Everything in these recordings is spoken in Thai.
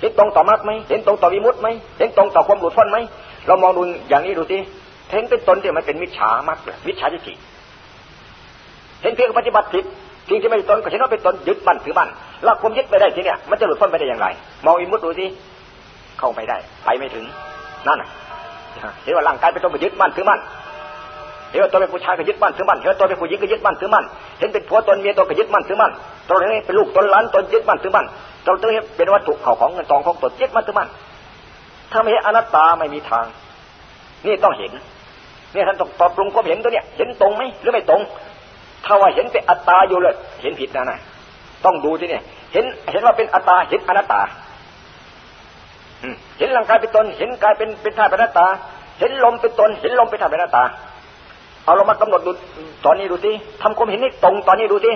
เห็นตรงต่อมรรคไหมเห็นตรงต่อวิมุตต์ไหมเห็นตรงต่อความหลุดพ้นไหมเรามองดูอย่างนี้ดูสิเห็นเป็นตนที่มันเป็นมิจฉามรรคมิจฉาทิฏฐิเห็นเพียงปฏิบัติผิดจริงที่ไม่ตนก็เห็นว่าเป็นตนยึดมั่นถือมั่นแล้วความยึดไปได้ทีเนี้ยมันจะหลุดพ้นไปได้อย่างไร มองอิมุตดูสิเข้าไปได้ ไปไม่ถึงนั่นเห็นว่าร่างกายเป็นตัวไปยึดมั่นถือมั่นเห็นว่าตัวเป็นผู้ชายก็ยึดมั่นถือมั่นเห็นว่าตัวเป็นผู้หญิงก็ยึดมั่นถือมั่นเห็นเป็นผัวตนเมียตนก็ยึดมั่นถือมั่นตัวนี้เป็นลูกตนหลานตนยึดมั่นถือมั่น ตัวนี้เป็นวัตถุเขาของเงินทองของตนยึดมั่นถือมั่นถ้าไม่เห็นอนัตตาไม่มีทาง นี่ต้องเห็นเนี่ยท่านต้องตอบปรุงความเห็นตัวเนี้ยเห็นตรงไหมหรือไม่ตรง ถ้าว่าเห็นเป็นอัตตาอยู่เลย เห็นผิดนะนะต้องดูที่เนี่ยเห็นเห็นว่าเป็นอัตตาเห็นอนัตตาเห็นร่างกายเป็นตน เห็นกายเป็นเป็นธาตุเป็นอนัตตา เห็นลมเป็นตน เห็นลมเป็นธาตุเป็นอนัตตา เอาเรามากำหนดดูตอนนี้ดูสิทำความเห็นให้ตรงตอนนี้ดูสิ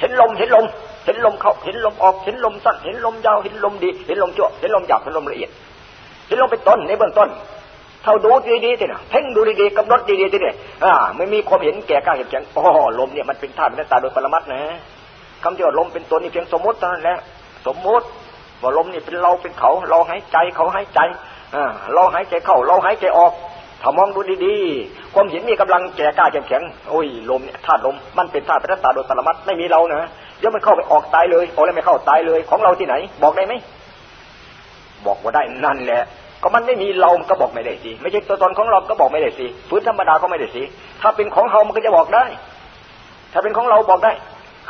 เห็นลมเห็นลม เห็นลมเข้าเห็นลมออกเห็นลมสั้นเห็นลมยาวเห็นลมดี เห็นลมชั่วเห็นลมหยาบเห็นลมละเอียดเห็นลมเป็นต้นในเบื้องต้นเท่าดูดีๆทีเนี่ยเพ่งดูดีๆกำหนดดีๆทีเนี่ยอ่าไม่มีความเห็นแก่กล้าเห็นแข็งอ๋อลมเนี่ยมันเป็นธาตุเป็นตาโดยปรมัตนะคำที่ว่าลมเป็นตัวนี่เพียงสมมติเท่านั้นแหละสมมติว่าลมนี่เป็นเราเป็นเขา เราหายใจเขาหายใจอ่าเราหายใจเข้าเราหายใจออกถ้ามองดูดีๆ ความเห็นมีกำลังแก่กล้าแข็ง โอ้ยลมเนี่ยธาตุลม มันเป็นธาตุเป็นตาโดยปรมัตไม่มีเรานะ เดี๋ยวมันเข้าไปออกตายเลยโอ้แล้วไม่เข้าตายเลย ของเราที่ไหน บอกได้ไหมบอกว่าได้นั่นแหละ ก็มันไม่มีเราก็บอกไม่ได้สิไม่ใช่ตัวตนของเราก็บอกไม่ได้สิฟื้นธรรมดาก็ไม่ได้สิถ้าเป็นของเรามันก็จะบอกได้ ถ้าเป็นของเราบอกได้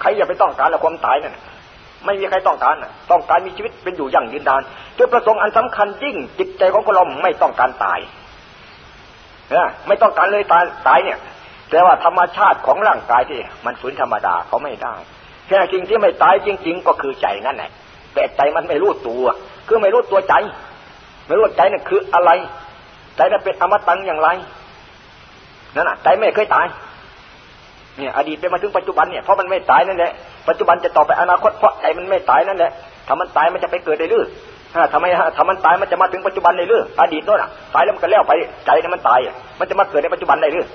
ใครอย่าไปต้องการละความตายนั่นไม่มีใครต้องการต้องการมีชีวิตเป็นอยู่อย่างยืนดานจุดประสงค์อันสำคัญยิ่งจิตใจของคนเราไม่ต้องการตายนะไม่ต้องการเลยตายตายเนี่ย แต่ว่าธรรมชาติของร่างกายที่ มันฝืนธรรมดาเขาไม่ได้ แค่จริงที่ไม่ตายจริง ๆ ก็คือใจนั่นแหละแต่ใจมันไม่รู้ตัว คือไม่รู้ตัวใจ ไม่รู้ใจนั่นคืออะไร ใจนั้นเป็นอมตังอย่างไรนั่นน่ะใจไม่เคยตายเนี่ยอดีตไปมาถึงปัจจุบันเนี่ยเพราะมันไม่ตายนั่นแหละปัจจุบันจะต่อไปอนาคตเพราะใจมันไม่ตายนั่นแหละถ้ามันตายมันจะไปเกิดในรือทำไมถ้ามันตายมันจะมาถึงปัจจุบันในรืออดีตโน่นอะตายแล้วมันก็แล้วไปใจนั้นมันตายมันจะมาเกิดในปัจจุบันในรือ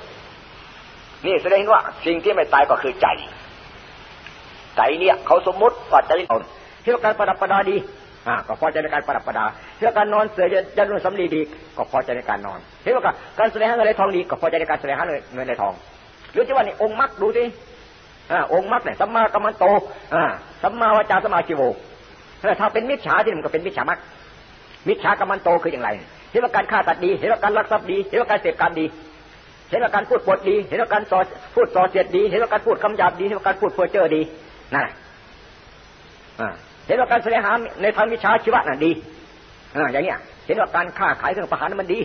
นี่แสดงว่าสิ่งที่ไม่ตายก็คือใจ ใจเนี่ยเขาสมมุติว่าใจเราที่ว่าการประดับประดาดีอ่าก็พอใจในการประดับประดาเรื่องการนอนเสือจะนุ่นสำลีดี ก็พอใจในการนอนเห็นว่าการแสดงเงินในทองดี ก็พอใจในการแสดงเงินในทอง หรือจะว่านี่องค์มรรคดูสิอ่าองค์มรรคเนี่ยสัมมากัมมันโตอ่าสัมมาวจาสัมมาชิโวถ้าเป็นมิจฉาที่มันก็เป็นมิจฉามรรคมิจฉากัมมันโตคืออย่างไรเห็นว่าการฆ่าตัดดี เห็นว่าการลักทรัพย์ดี เห็นว่าการเสพการดี เห็นว่าการพูดปดดี เห็นว่าการสอพูดส่อเสียดดี เห็นว่าการพูดคำหยาบดี เห็นว่าการพูดเพ้อเจ้อดี นั่นเห็นว่าการแสดงหาในทางวิชาชีวะน่ะดีอย่างเนี้ยเห็นว่าการค้าขายเครื่องประหารมันดี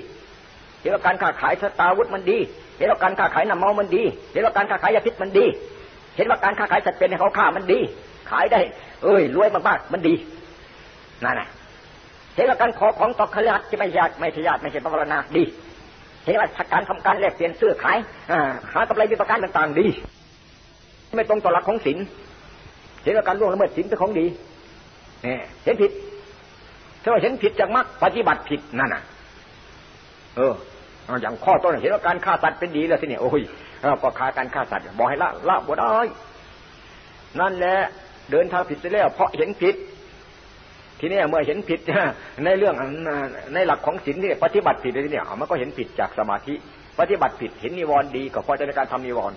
เห็นว่าการค้าขายสตาวุธมันดี เห็นว่าการค้าขายน้ำเมามันดี เห็นว่าการค้าขายยาพิษมันดี เห็นว่าการค้าขายสัตว์เป็นให้เขาฆ่ามันดี ขายได้ เอ้ยรวยมากๆมันดีนั่นน่ะเห็นว่าการขอของต่อขลัดที่ไม่ญาติไม่ใช่ญาติไม่ใช่ปรณาดีเห็นว่าการทำการแลกเปลี่ยนซื้อขายหากำไรมีประการต่างๆดี ไม่ตรงต่อหลักของศีล เห็นว่าการล่วงละเมิดศีลเป็นของดีเห็นผิดถ้าว่าเห็นผิดจากมรรคปฏิบัติผิดนั่นน่ะ เอออย่างข้อต้นเห็นว่าการฆ่าสัตว์เป็นดีแล้วสิเนี่ยโอ้ยก็ฆ่าการฆ่าสัตว์บอกให้ละละบ่ได้นั่นแหละเดินทางผิดไปแล้ว เพราะเห็นผิด ทีนี้เมื่อเห็นผิดในเรื่องในหลักของศีลที่ปฏิบัติผิดเลยเนี่ยมันก็เห็นผิดจากสมาธิ ปฏิบัติผิดเห็นนิวรณ์ดีก็พอจะในการทำนิวรณ์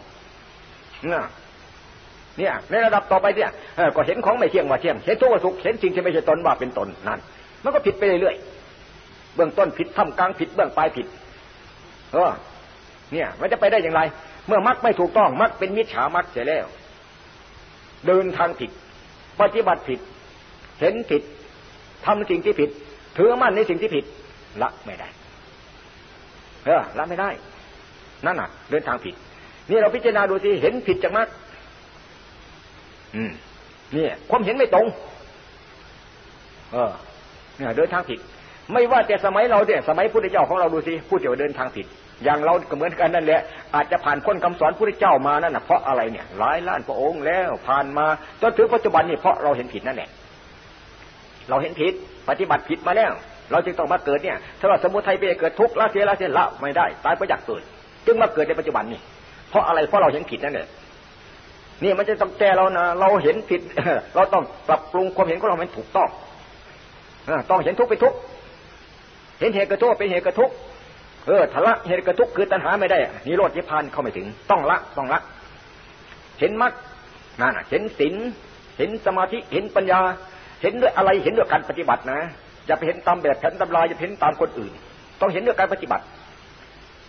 เนี่ยในระดับต่อไปเนี่ยก็เห็นของไม่เที่ยงว่าเที่ยงเห็นทุกข์ว่าสุขเห็นสิ่งที่ไม่ใช่ตนว่าเป็นตนนั่นมันก็ผิดไปเรื่อยๆเบื้องต้นผิดท่ามกลางผิดเบื้องปลายผิดเออเนี่ยมันจะไปได้อย่างไร เมื่อมักไม่ถูกต้องมักเป็นมิจฉามักเสียแล้ว เดินทางผิด ปฏิบัติผิด เห็นผิดทำสิ่งที่ผิด ถือมั่นในสิ่งที่ผิดละไม่ได้เออละไม่ได้ นั่นน่ะ เดินทางผิด นี่เราพิจารณาดูสิเห็นผิดจากมัก อืมนี่ความเห็นไม่ตรง เออ เนี่ย เดินทางผิด ไม่ว่าแต่สมัยเราเนี่ยสมัยพุทธเจ้าของเราดูสิพูดเกี่ยวกับเดินทางผิด อย่างเราก็เหมือนกันนั่นแหละ อาจจะผ่านพ้นคำสอนพุทธเจ้ามานั่นนะเพราะอะไรเนี่ยหลายล้านพระองค์แล้ว ผ่านมาจนถึงปัจจุบันนี่เพราะเราเห็นผิดนั่นแหละเราเห็นผิด ปฏิบัติผิดมาแล้ว เราจึงต้องมาเกิดเนี่ยถ้าว่าสมุทัยไปเกิดทุกข์ละเสียละเสียละไม่ได้ ตายเพราะอยากเกิด จึงมาเกิดในปัจจุบันนี่เพราะอะไรเพราะเราเห็นผิดนั่นแหละ นี่มันจะต้องแก้เรานะเราเห็นผิด เราต้องปรับปรุงความเห็นของเราให้ถูกต้องต้องเห็นทุกข์เป็นทุกข์เห็นเหตุกระทุกเป็นเหตุกระทุกเออทละเหตุกระทุกคือตัณหาไม่ได้นิโรธนิพพานเข้าไม่ถึง ต้องละต้องละ เห็นมรรคนั่นเห็นศีลเห็นสมาธิเห็นปัญญา เห็นด้วยอะไรเห็นด้วยการปฏิบัตินะอย่าไปเห็นตามแบบแผนตำราอย่าเห็นตามคนอื่น ต้องเห็นด้วยการปฏิบัติ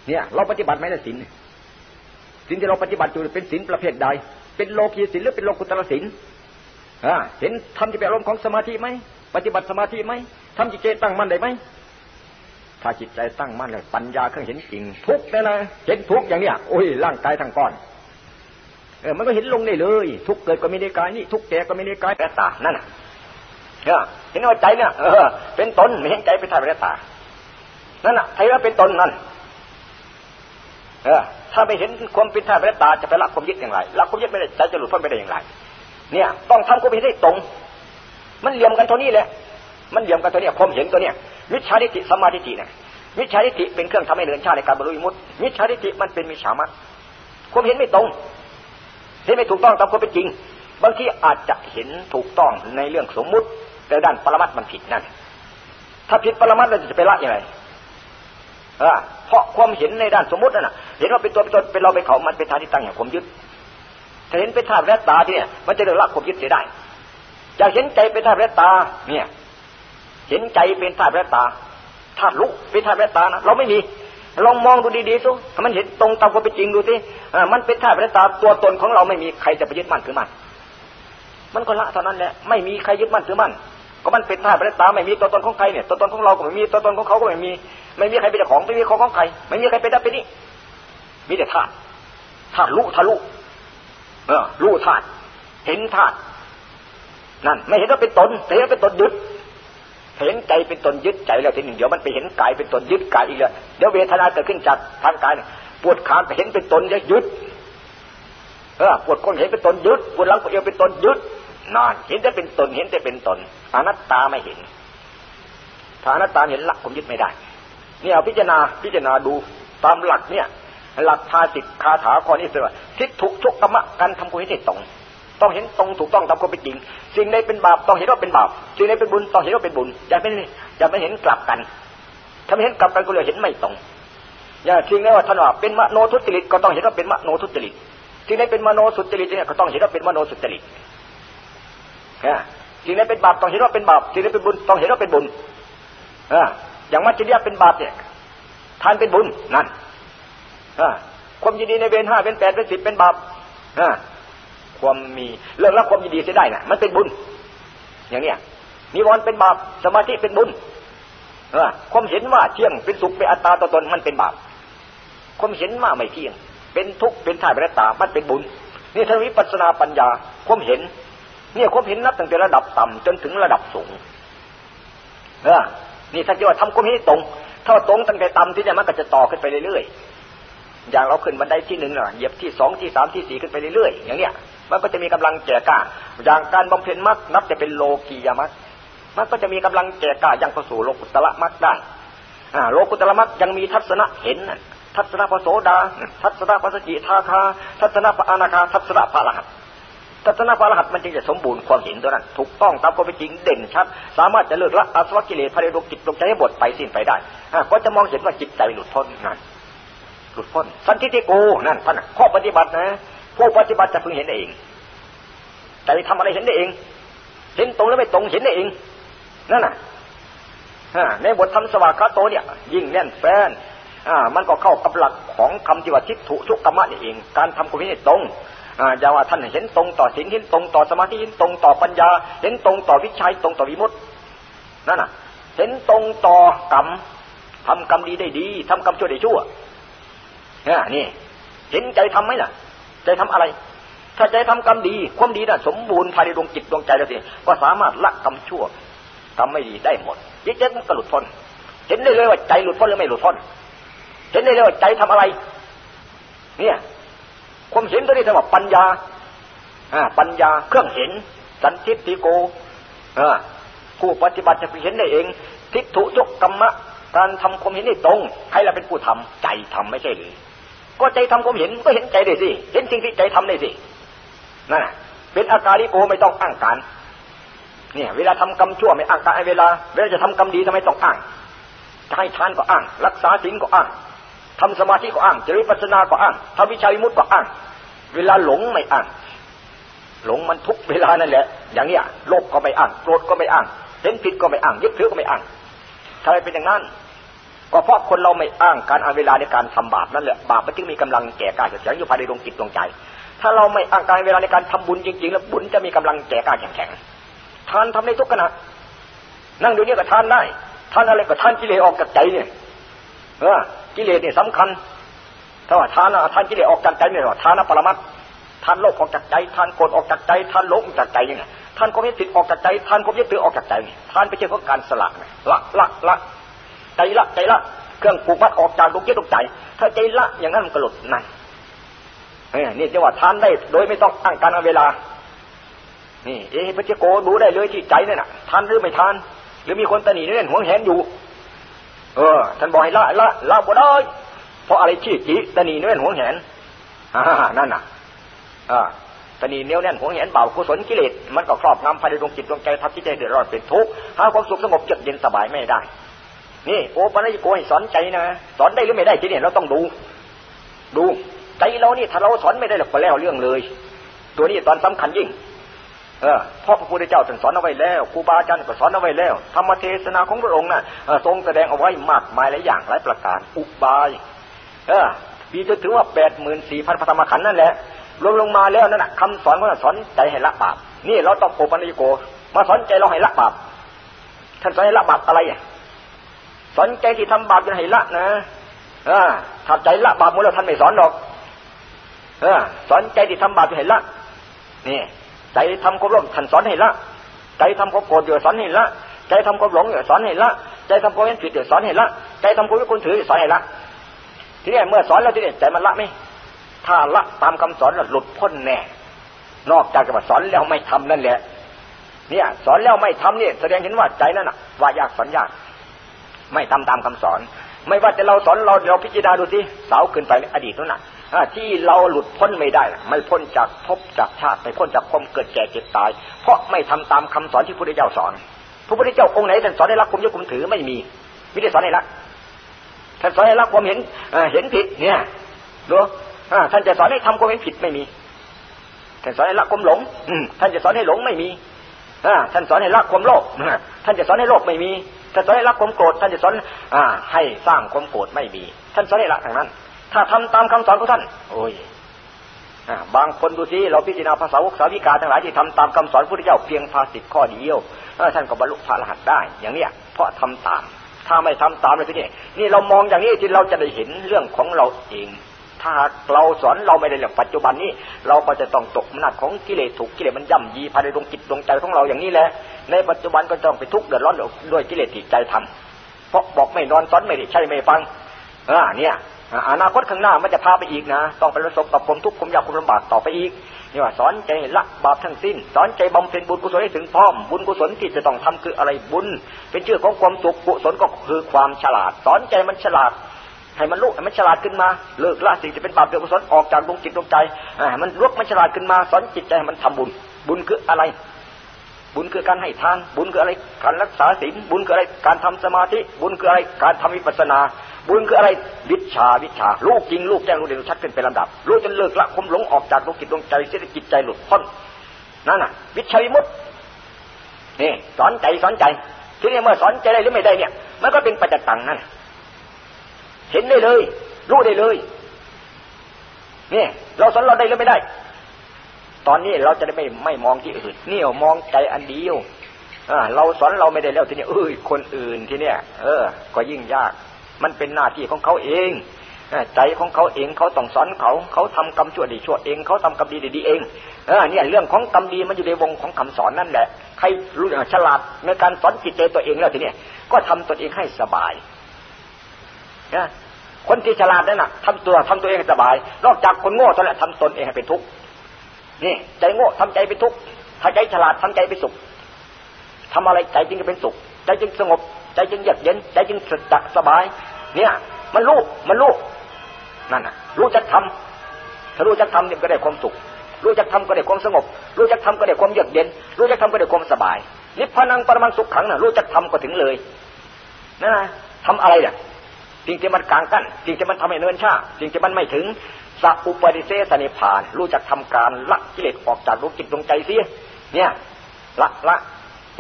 เนี่ย เราปฏิบัติไหมในศีลศีลที่เราปฏิบัติอยู่เป็นศีลประเภทใด เป็นโลกีศีลหรือเป็นโลกุตระศีลเห็นทำที่เป็นอารมณ์ของสมาธิไหมปฏิบัติสมาธิไหมทำจิตใจตั้งมั่นได้ไหมถ้าจิตใจตั้งมั่นเลยปัญญาเครื่องเห็นจริงทุกเลยนะเห็นทุกอย่างเนี้ยโอ้ยร่างกายทั้งก้อนเออมันก็เห็นลงได้เลย ทุกเกิดก็ไม่ได้กายนี่ทุกแก่ก็ไม่ได้กายแต่ตานั่นน่ะเห็นว่าใจเนี่ยเออเป็นตนไม่เห็นใจเป็นธาตุเป็นตานั่นน่ะใครว่าเป็นตนนั่น เออ ถ้าไม่เห็นความเป็นธาตุเป็นตาจะไปละความยึดอย่างไรละความยึดไม่ได้ใจจะหลุดพ้นไปได้อย่างไร เนี่ย ต้องทำความเห็นให้ตรง มันเหลี่ยมกันเท่านี้แหละ มันเหลี่ยมกันตัวนี้ความเห็นตัวเนี้ยมิจฉาทิฏฐิสมาธิฏฐิเนี่ยมิจฉาทิฏฐิเป็นเครื่องทำให้เดินชาติในการบรรลุมุตมิจฉาทิฏฐิมันเป็นมิจฉามัตความเห็นไม่ตรงเห็นไม่ถูกต้องตามความเป็นจริง บางทีอาจจะเห็นถูกต้องในเรื่องสมมุติ แต่ด้านปรมัตมันผิดนั่น ถ้าผิดปรมัตเราจะไปละยังไงเออ เพราะความเห็นในด้านสมมตินั่นเห็นว่าเป็นตัวเป็นตนเป็นเราเป็นเขา มันเป็นทางที่ตั้งอย่างความยึด ถ้าเห็นเป็นธาตุและตาที่เนี่ย มันจะเลิกละความยึดเสียได้อยากเห็นใจเป็นธาตุและตา เนี่ย เห็นใจเป็นธาตุและตา ธาตุลุเป็นธาตุและตานะ เราไม่มี ลองมองดูดีๆสิมันเห็นตรงตามความเป็นจริงดูสิมันเป็นธาตุและตา ตัวตนของเราไม่มี ใครจะไปยึดมั่นถือมั่นมันก็ละเท่านั้นแหละ ไม่มีใครยึดมั่นถือมั่นก็มันเป็นธาตุและตา ไม่มีตัวตนของใครเนี่ย ตัวตนของเราก็ไม่มี ตัวตนของเขาก็ไม่มี ไม่มีใครเป็นเจ้าของไม่มีของของใคร ไม่มีใครเป็นได้เป็นนี่มีแต่ธาตุธาตุลุทะลุเออรู้ธาตุเห็นธาตุนั่น ไม่เห็นว่าเป็นตนแต่เห็นว่าเป็นตนยึดเห็นใจเป็นตนยึดใจแล้วทีหนึ่งเดี๋ยวมันไปเห็นกายเป็นตนยึดกายอีกแล้วเดี๋ยวเวทนาเกิดขึ้นจากทางกายปวดขาไปเห็นเป็นตนยึดเออปวดก้นเห็นเป็นตนยึดปวดหลังปวดเอวเป็นตนยึดนอนเห็นแต่เป็นตนเห็นแต่เป็นตนอนัตตาไม่เห็นถ้าอนัตตาเห็นลักผมยึดไม่ได้ เนี่ยพิจารณาพิจารณาดูตามหลักเนี่ย หลักภาสิกคาถาข้อนี้สิว่าทิฏฐุชกกรรมะการทำกุศลให้ตรงต้องเห็นตรงถูกต้องตามความเป็นจริง สิ่งใดเป็นบาปต้องเห็นว่าเป็นบาป สิ่งใดเป็นบุญต้องเห็นว่าเป็นบุญ อย่าไม่อย่าไม่เห็นกลับกัน ถ้าไม่เห็นกลับกันก็เลยเห็นไม่ตรง อย่าทิ้งไว้ว่าท่านว่าเป็นมโนทุจริตก็ต้องเห็นว่าเป็นมโนทุจริต สิ่งใดเป็นมโนสุจริตเนี่ยก็ต้องเห็นว่าเป็นมโนสุจริตสิ่งใดเป็นบาปต้องเห็นว่าเป็นบาป สิ่งใดเป็นบุญต้องเห็นว่าเป็นบุญ อย่างมัจจิริยเป็นบาปเนี่ยทานเป็นบุญนั่นความยินดีในเวรห้าเวรแปดเวรสิบเป็นบาปความมีเลิกละความยินดีเสียได้น่ะ มันเป็นบุญ อย่างเนี้ยนิวรณ์เป็นบาปสมาธิเป็นบุญความเห็นว่าเที่ยงเป็นสุขเป็นอัตตาตัวตนมันเป็นบาปความเห็นว่าไม่เที่ยง เป็นทุกข์เป็นท่าเป็นตามันเป็นบุญนี่ทวิปัสนาปัญญา ความเห็น เนี่ยความเห็นนับตั้งแต่ระดับต่ำจนถึงระดับสูงเออ นี่ถ้านจะว่าทำความเห็นตรงถ้าตรงตั้งแต่ต่ำที่เนี่ยมันก็จะต่อขึ้นไปเรื่อยๆอย่างเราขึ้นบันไดที่หนึ่งเหยียบที่สองที่สามที่สี่ขึ้นไปเรื่อยๆอย่างเนี้ยมันก็จะมีกำลังแก่กล้าอย่างการบำเพ็ญมรรคนับจะเป็นโลกียมรรคมันก็จะมีกำลังแก่กล้ายังเข้าสู่โลกุตละมรรคได้อ่าโลกุตละมรรคยังมีทัศนะเห็นทัศนะพระโสดา ทัศนะพระสกิทาคา ทัศนะพระอนาคาทัศนะพระอรหัต ทัศนะพระรหัตมันจึงจะสมบูรณ์ความเห็นตัวนั้น ถูกต้องตามความเป็นจริงเด่นชัด สามารถจะเลิกละอาสวะกิเลสภายในดวงจิตดวงใจให้บดไปสิ้นไปได้ก็จะมองเห็นว่าจิตใจหลุดพ้นนั่นหลุดพ้น สันติโกนั่นท่านข้อปฏิบัตินะ ผู้ปฏิบัติจะพึงเห็นเองใจทำอะไรเห็นได้เอง เห็นตรงแล้วไม่ตรงเห็นได้เองนั่นน่ะในบทธรรมสวากาโตเนี่ย ยิ่งแน่นแฟนอ่า มันก็เข้ากับหลักของคำที่ว่าทิฏฐุชุกกรรมะนี่เอง การทำกุศลตรง อย่าว่าท่านเห็นตรงต่อศีลเห็นตรงต่อสมาธิเห็นตรงต่อปัญญา เห็นตรงต่อวิชัยตรงต่อวิมุตตินั่นน่ะ เห็นตรงต่อกรรมทำกรรมดีได้ดีทำกรรมชั่วได้ชั่วเนี่ยนี่ เห็นใจทำไหมล่ะ ใจทำอะไร ถ้าใจทำกรรมดี ความดีน่ะ สมบูรณ์ภายในดวงจิตดวงใจแล้วสิก็สามารถละกรรมชั่วทำไม่ดีได้หมดจิตใจมันก็หลุดพ้นเห็นได้เลยว่าใจหลุดพ้นหรือไม่หลุดพ้นเห็นได้เลยว่าใจทำอะไร เนี่ย ความเห็นตัวนี้เรียกว่าปัญญาอ่าปัญญาเครื่องเห็น สันทิฏฐิโกอ่าผู้ปฏิบัติจะเห็นได้เอง ทิฏฐุยกกรรมะการทำความเห็นได้ตรงใครละเป็นผู้ทำใจทำไม่ใช่หรือก็ใจทำความเห็นก็เห็นใจได้สิเห็นสิ่งที่ใจทำได้สินั่นเป็นอาการิโกไม่ต้องอ้างการเนี่ยเวลาทำกรรมชั่วไม่อ้างการเวลาเวลาจะทำกรรมดีทำไมต้องอ้างจะให้ทานก็อ้าง รักษาศีลก็อ้าง ทำสมาธิก็อ้างเจริญปัสนาก็อ้างทำวิชาวิมุตติก็อ้าง เวลาหลงไม่อ้าง หลงมันทุกเวลานั่นแหละ อย่างเนี้ยโลภก็ไม่อ้างโกรธก็ไม่อ้างเห็นผิดก็ไม่อ้างยึดถือก็ไม่อ้างทำไมเป็นอย่างนั้น ก็เพราะคนเราไม่อ้างการเอาเวลาในการทำบาปนั่นแหละบาปมันจึงมีกำลังแก่กาแข็งแข็งอยู่ภายในดวงจิตดวงใจ ถ้าเราไม่อ้างการเวลาในการทำบุญจริง ๆ แล้วบุญจะมีกำลังแก่กล้าแข็งแข็งทานทำในทุกขณะนั่งดูเนี่ก็ทานได้ทานอะไรก็ทานกิเลสออกจากใจเนี่ยเออ กิเลสเนี่ยสำคัญถ้าว่าทานทานกิเลสออกจากใจเนี่ยว่าทานปรมัตทานโลกออกจากใจทานโกรธออกจากใจทานโลกออกจากใจนี่ยทานความยึดติดออกจากใจทานความยึดถือออกจากใจทานไปเจอของการสละละละละใจละใจละเครื่องผูกมัดออกจากดวงจิตดวงใจ ถ้าใจละอย่างนั้นมันก็หลุดนั่นนี่จะว่าทานได้โดยไม่ต้องตั้งการเวลา นี่ เอ๊ะพระเจ้าโกดูได้เลยที่ใจนี่นน่ะทานหรือไม่ทาน หรือมีคนตนีเล่นหัวแหนอยู่ เออ ท่านบอกให้ละละละบ่ได้เพราะอะไรชี้จีตนีเล่นหัวแหนอ่านั่นน่ะอ่าตนีเนี้ยแน่นหัวแหนเบากุศลกิเลสมันก็ครอบงำภายในดวงจิตดวงใจทับที่ใจเดือดร้อนเป็นทุกข์หาความสุขสงบเจ็บเย็นสบายไม่ได้ นี่โอปัญญโกให้สอนใจนะสอนได้หรือไม่ได้ที่นี้เราต้องดู ดูใจเรานี่ถ้าเราสอนไม่ได้หรอกก็แล้วเรื่องเลย ตัวนี้ตอนสำคัญยิ่ง เออพ่อพระพุทธเจ้าสอนเอาไว้แล้วครูบาอาจารย์ก็สอนเอาไว้แล้วธรรมเทศนาของพระองค์น่ะทรงแสดงเอาไว้มากมายหลายอย่างหลายประการอุบาย เออปีจะถึงว่าแปดหมื่นสี่พันพระธรรมขันธ์นั่นแหละลงลงมาแล้วนั่นแหะคำสอนของสอนใจให้ละบาปนี่เราต้องโอปัญญโก มาสอนใจเราให้ละบาปท่านสอนให้ละบาปอะไรสอนใจที่ทำบาปจะให้ละนะเออถ้าใจละบาปหมดแล้วท่านไม่สอนหรอก เออ สอนใจที่ทำบาปจะให้ละนี่ ใจทำความโลภท่านสอนให้ละใจทำความโกรธอยู่สอนให้ละใจทำความหลงอยู่สอนให้ละใจทำความเห็นผิดอยู่สอนให้ละใจทำความไม่ควรถือสอนให้ละทีนี้เมื่อสอนแล้วทีนี้ใจมันละไหมถ้าละตามคำสอนแล้วหลุดพ้นแน่นอกจากจะมาสอนแล้วไม่ทำนั่นแหละ เนี่ย สอนแล้วไม่ทำเนี่ยแสดงเห็นว่าใจนั่นน่ะว่ายากสอนยาก ไม่ทำตามคำสอน ไม่ว่าจะเราสอนเราเราพิจารณาดูสิสาวขึ้นไปอดีตนั่นน่ะ ที่เราหลุดพ้นไม่ได้ ไม่พ้นจากภพจากชาติไม่พ้นจากความเกิดแก่เจ็บตาย เพราะไม่ทำตามคำสอนที่พระพุทธเจ้าสอน พระพุทธเจ้าองค์ไหนท่านสอนให้รักความยึดความถือไม่มีไม่ได้สอนให้รักท่านสอนให้รักความเห็นเห็นผิดเนี่ยดูท่านจะสอนให้ทำความเห็นผิดไม่มี ท่านสอนให้ละความหลงท่านจะสอนให้หลงไม่มีท่านสอนให้ละความโลภท่านจะสอนให้โลภไม่มี ท่านสอนให้ละความโกรธ ท่านจะสอนอให้สร้างความโกรธไม่มี ท่านสอนให้ละทางนั้น ถ้าทำตามคำสอนของท่าน โอ้ยบางคนดูสิเราพิจารณาภาษาวกสาวิกาทั้งหลายที่ทำตามคำสอนพระพุทธเจ้าเพียงภาสิทข้อเดียวท่านก็บรรลุพระรหัสได้ อย่างเนี้ยเพราะทำตาม ถ้าไม่ทำตามเลยทีนี้นี่เรามองอย่างนี้ที่เราจะได้เห็นเรื่องของเราเอง ถ้าเราสอนเราไม่ได้เรื่องปัจจุบันนี้ เราก็จะต้องตกอำนาจของกิเลสถูกกิเลสมันย่ำยีภายในดวงจิตดวงใจของเราอย่างนี้แหละ ในปัจจุบันก็ต้องไปทุกข์เดือดร้อนด้วยกิเลสที่ใจทำเพราะบอกไม่นอนสอนไม่ได้ใช่ไม่ฟังอ่าเนี่ย อนาคตข้างหน้ามันจะพาไปอีกนะ ต้องไปประสบกับความทุกข์ความยากความลำบากต่อไปอีกนี่ว่าสอนใจละบาปทั้งสิ้น สอนใจบำเพ็ญบุญกุศลให้ถึงพร้อม บุญกุศลที่จะต้องทำคืออะไรบุญ เป็นชื่อของความสุขกุศลก็คือความฉลาด สอนใจมันฉลาดให้มันลุกให้มันฉลาดขึ้นมาเลิกละสิ่งที่เป็นบาปเดือดกุศลออกจากดวงจิตดวงใจให้มันลุกมันฉลาดขึ้นมา สอนจิตใจให้มันทำบุญ บุญคืออะไร บุญคือการให้ทาน บุญคืออะไรการรักษาศีลบุญคืออะไรการทำสมาธิ บุญคืออะไรการทำวิปัสสนา บุญคืออะไรวิชาวิชาลูกจริงลูกแจ้งลูกเด่นชัดขึ้นเป็นลำดับลูกจนเลิกละคมหลงออกจากดวงจิตดวงใจเสียจิตใจหลุดพ้นนั่นน่ะ วิชาวิมุตนี่สอนใจสอนใจ ที่นี้เมื่อสอนใจได้หรือไม่ได้เนี่ย มันก็เป็นปัจจตังนั่นเห็นได้เลย รู้ได้เลยนี่เราสอนเราได้หรือไม่ได้ ตอนนี้เราจะได้ไม่ไม่มองที่อื่นนี่มองใจอันเดียวเราสอนเราไม่ได้แล้วทีนี้เอ้ยคนอื่นที่เนี้ยเออ ก็ยิ่งยาก มันเป็นหน้าที่ของเขาเองใจของเขาเองเขาต้องสอนเขา เขาทำกรรมชั่วดีชั่วเอง เขาทำกรรมดีดีเองเออเนี่ยเรื่องของกรรมดีมันอยู่ในวงของคำสอนนั่นแหละใครรู้ฉลาดในการสอนจิตใจตัวเองแล้วทีนี้ก็ทำตัวเองให้สบายนะคนที่ฉลาดนั่นน่ะทำตัวทำตัวเองให้สบาย นอกจากคนโง่เท่านั้นทำตนเองให้เป็นทุกข์นี่ใจโง่ทำใจเป็นทุกข์ถ้าใจฉลาดทำใจเป็นสุขทำอะไรใจจึงจะเป็นสุข ใจจึงสงบ ใจจึงเยือกเย็นใจจึงสดสบาย เนี่ย มันรู้มันรู้นั่นน่ะ รู้จักทำถ้ารู้จักทำเนี่ยก็ได้ความสุขรู้จักทำก็ได้ความสงบ รู้จักทำก็ได้ความเยือกเย็น รู้จักทำก็ได้ความสบาย นิพพานังปรมังสุขขังน่ะรู้จักทำก็ถึงเลยนั่นนะทำอะไรเนี่ยสิ่งที่มันกลางกั้นสิ่งที่มันทำให้เนินชาสิ่งที่มันไม่ถึงสัพปริเสสนิพาน รู้จักทำการละกิเลสออกจากดวงจิตดวงใจเสียเนี่ย ละละ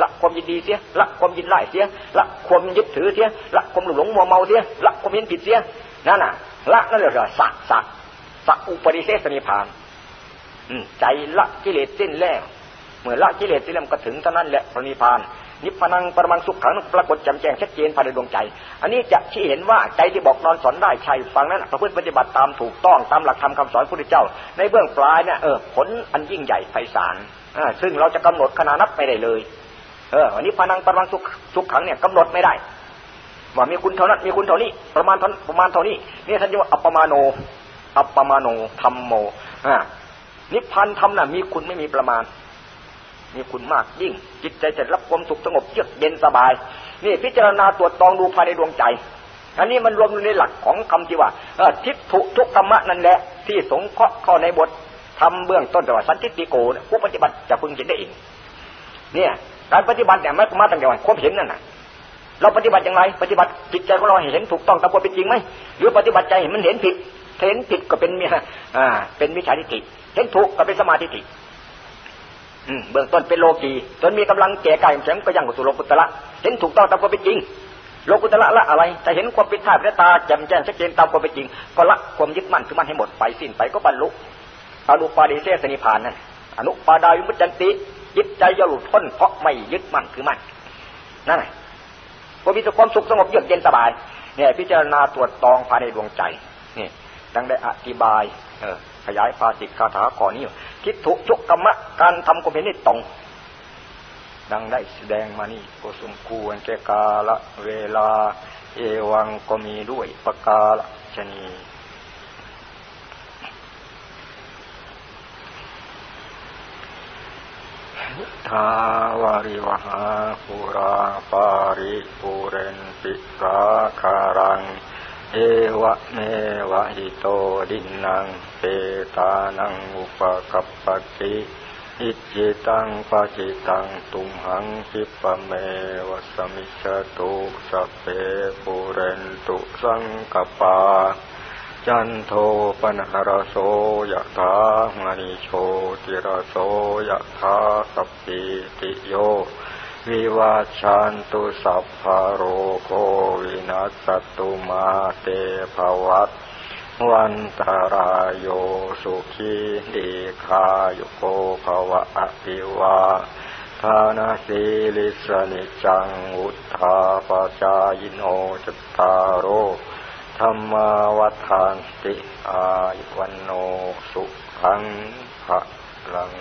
ละความยินดีเสียละความยินไล่เสียละความยึดถือเสียละความหลงมัวเมาเสียละความเห็นผิดเสียนั่นน่ะละนั่นเรียกว่าสักสักสักอุปริเสสนิพานใจละกิเลสสิ้นแล้วเมื่อละกิเลสสิ้นแล้วก็ถึงเท่านั้นแหละพระนิพพาน นิพพานังประมังสุขขังปรากฏจำแจ้งชัดเจนภายในดวงใจ อันนี้จะชี้เห็นว่าใจที่บอกนอนสอนได้ใช่ฟังนั้นประพฤติปฏิบัติตามถูกต้องตามหลักธรรมคาสอนพระพุทธเจ้า ในเบื้องปลายเนี่ยเออผลอันยิ่งใหญ่ไพศาลซึ่งเราจะกำหนดขนาดนับไม่ได้เลย เออวันนี้พานังปรมังสุขสุขขังเนี่ยกำหนดไม่ได้ ว่ามีคุณเท่านั้นมีคุณเท่านี้ ประมาณประมาณเท่านี้นี่ท่านเรียกว่าอัปปมาโน อัปปมาโนธรรมโมอ่านิพพานธรรมน่ะมีคุณไม่มีประมาณ มีคุณมากยิ่ง จิตใจจะรับความสุขสงบเยือกเย็นสบาย นี่พิจารณาตรวจตองดูภายในดวงใจ อันนี้มันรวมอยู่ในหลักของคำที่ว่าทิฏฐุทุกธรรมะนั่นแหละที่สงเคราะห์เข้าในบททำเบื้องต้นแต่ว่าสันติติโกผู้ปฏิบัติจะพึงเห็นได้เองเนี่ย การปฏิบัติเนี่ยไม่มาตั้งแต่วันความเห็นนั่นน่ะ เราปฏิบัติอย่างไร ปฏิบัติจิตใจของเราเห็นถูกต้องตามความเป็นจริงไหมหรือปฏิบัติใจเห็นมันเห็นผิดเห็นผิดก็เป็นมีอ่า เป็นมิจฉาทิฏฐิเห็นถูกก็เป็นสมาธิเบื้องต้นเป็นโลกีจนมีกำลังแก่กายแข็งก็ยังสู่โลกุตละเห็นถูกต้องตามความเป็นจริง โลกุตละละอะไรแต่เห็นความเป็นธาตุและตาแจ่มแจ้งชัดเจนตามความเป็นจริง ก็ละความยึดมั่นคือมั่นให้หมดไปสิ้นไปก็บรรลุอนุปาดิเสสนิพานนั่นอนุปาดายุมุจันติ ยึดใจยหลุดพ้นเพราะไม่ยึดมั่นคือมั่นนั่นแหละก็มีความสุขสงบเยือกเย็นสบาย เนี่ย พิจารณาตรวจตองภายในดวงใจนี่ดังได้อธิบาย เออ ขยายภาสิกคาถาข้อนี้คิดถุชุกกรรมะการทำความเห็นนี่ตรงดังได้แสดงมานี่ก็สมควรแก่กาละเวลา เอวังก็มีด้วยประกาศชนี ทาวาริวหาปุราปาริปุเรนปิกาคารัง เอวะเมวะหิโตดินังเปตานังอุปกัปปติอิจิตังปะจิตังตุมหังคิปะเมวะสมิชตุสเปปุเรนตุสังกปา จันโทปนหราโสยะถามณิโชติราโสยะถาสปิติโย วิวาชันตุสัพพโรโควินัสตุมาเตภวัตวันตารายโยสุขีดีคาโยโกภวะอภิวาทานาสีลิสนิจังอุทธาปจายโนจตารโร ธรรมวัฏานติอายวันโนสุขังภระลัง